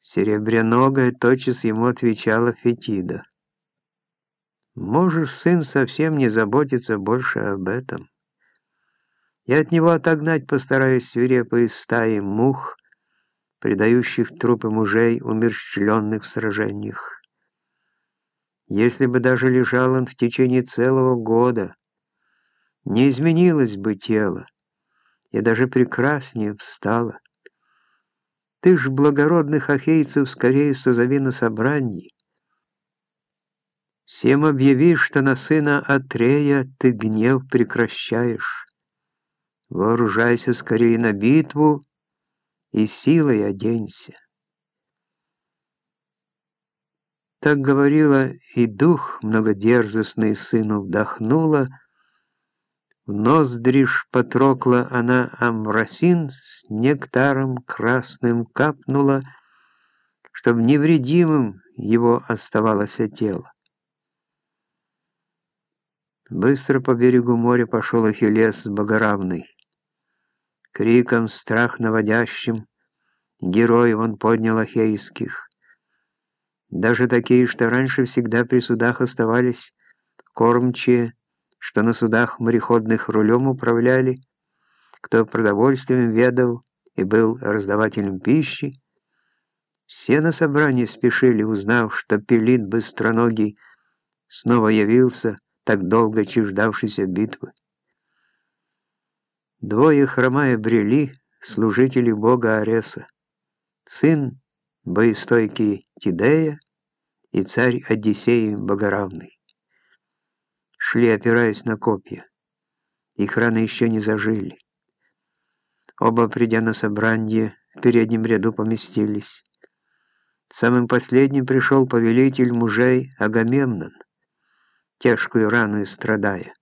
Серебряногая тотчас ему отвечала Фетида. «Можешь, сын, совсем не заботиться больше об этом. Я от него отогнать постараюсь свирепые стаи мух, предающих трупы мужей, умерщвленных в сражениях. Если бы даже лежал он в течение целого года, не изменилось бы тело, и даже прекраснее встало. Ты ж благородных ахейцев скорее созови на собрании. Всем объяви, что на сына Атрея ты гнев прекращаешь. Вооружайся скорее на битву и силой оденься. Так говорила, и дух многодерзостный сыну вдохнула, в ноздришь Патрокла она амбросин с нектаром красным капнула, чтоб невредимым его оставалось тело. Быстро по берегу моря пошел Ахиллес богоравный. Криком страх наводящим герой он поднял ахейских. Даже такие, что раньше всегда при судах оставались кормчие, что на судах мореходных рулем управляли, кто продовольствием ведал и был раздавателем пищи, все на собрании спешили, узнав, что Пелит быстроногий снова явился, так долго чуждавшийся битвы. Двое хромая брели, служители бога Ареса, сын боестойкий Тидея и царь Одиссей богоравный шли, опираясь на копья. Их раны еще не зажили. Оба, придя на собрание, в переднем ряду поместились. Самым последним пришел повелитель мужей Агамемнон, тяжкую рану страдая.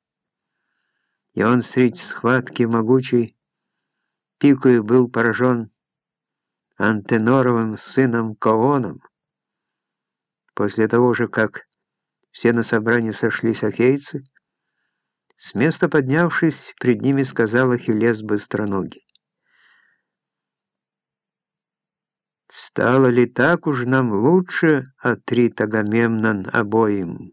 И он средь схватки могучей пикою был поражен Антеноровым сыном Каоном. После того же, как все на собрании сошлись ахейцы. С места поднявшись, пред ними сказал Ахиллес быстроногий. «Стало ли так уж нам лучше, Атрит Агамемнон, обоим?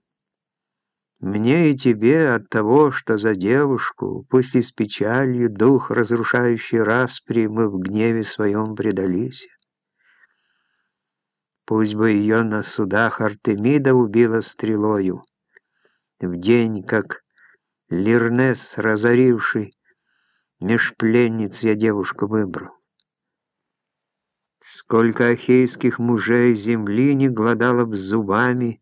Мне и тебе от того, что за девушку, пусть и с печалью, дух разрушающий распри, мы в гневе своем предались». Пусть бы ее на судах Артемида убила стрелою. В день, как Лирнес, разоривший, меж пленниц я девушку выбрал. Сколько ахейских мужей земли не гладало б зубами,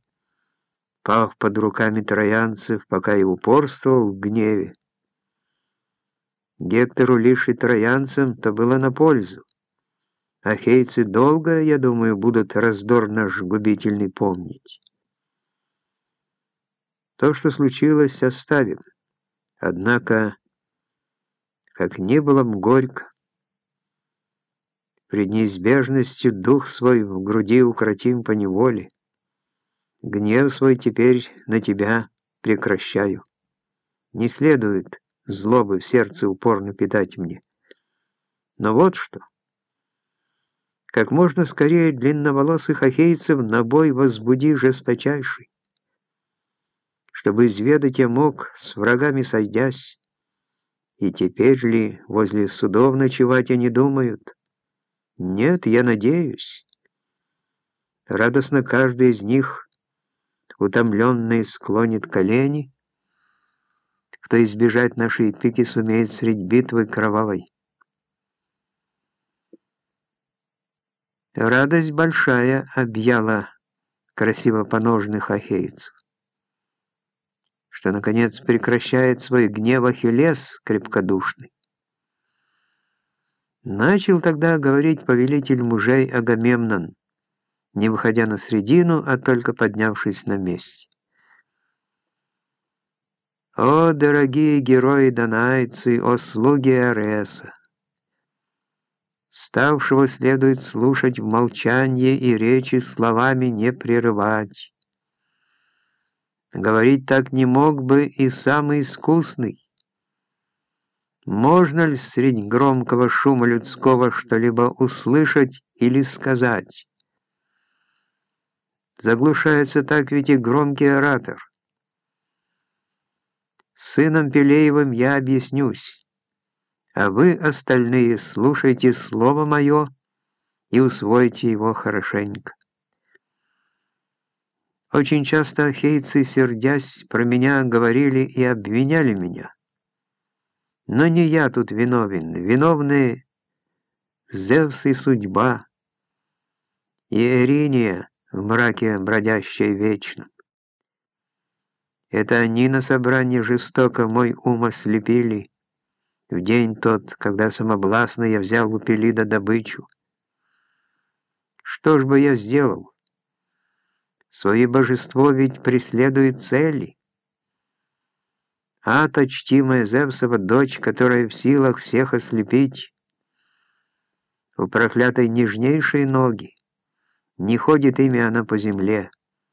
пав под руками троянцев, пока и упорствовал в гневе. Гектору лишь и троянцам то было на пользу. Ахейцы долго, я думаю, будут раздор наш губительный помнить. То, что случилось, оставим. Однако, как не было горько, пред неизбежностью дух свой в груди укротим по неволе. Гнев свой теперь на тебя прекращаю. Не следует злобы в сердце упорно питать мне. Но вот что. Как можно скорее длинноволосых ахейцев на бой возбуди жесточайший. Чтобы изведать я мог, с врагами сойдясь, и теперь ли возле судов ночевать они думают? Нет, я надеюсь. Радостно каждый из них, утомленный, склонит колени, кто избежать нашей пики сумеет средь битвы кровавой. Радость большая объяла красиво поножных ахейцев, что, наконец, прекращает свой гнев Ахиллес крепкодушный. Начал тогда говорить повелитель мужей Агамемнон, не выходя на средину, а только поднявшись на месте. «О, дорогие герои Данайцы, о слуги Ареса! Ставшего следует слушать в молчании и речи словами не прерывать. Говорить так не мог бы и самый искусный. Можно ли средь громкого шума людского что-либо услышать или сказать? Заглушается так ведь и громкий оратор. Сыном Пелеевым я объяснюсь, а вы, остальные, слушайте слово мое и усвойте его хорошенько. Очень часто ахейцы, сердясь, про меня говорили и обвиняли меня. Но не я тут виновен, виновны Зевс и судьба, и Ириния, в мраке бродящая вечно. Это они на собрании жестоко мой ум ослепили, в день тот, когда самобластно я взял у Пелида добычу. Что ж бы я сделал? Свое божество ведь преследует цели. А та чтимая Зевсова дочь, которая в силах всех ослепить, у проклятой нежнейшей ноги, не ходит имя она по земле,